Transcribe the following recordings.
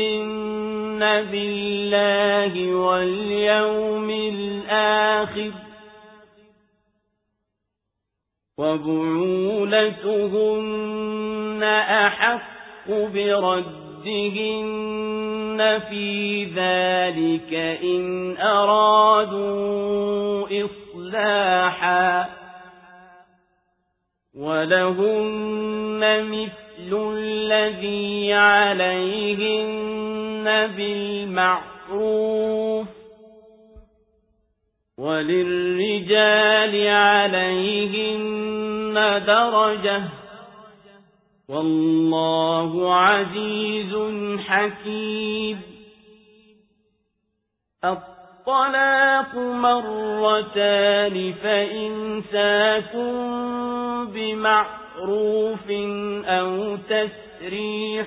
يؤمن بالله واليوم الآخر وبعولتهن أحق بردهن في ذلك إن أرادوا إصلاحا ولهن مثل الذي عليهن بالمعروف وللرجال عليهن درجة والله عزيز حكيم الطلاق مرتان فإنساكم بمعروف أو تسريح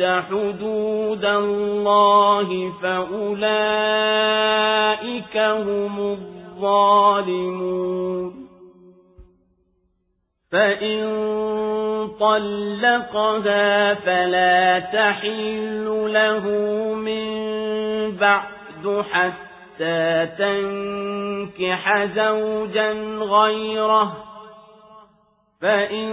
يتعد حدود الله فأولئك هم الظالمون. فإن طلقها فلا تحل له من بعد حتى تنكح زوجا غيره. فإن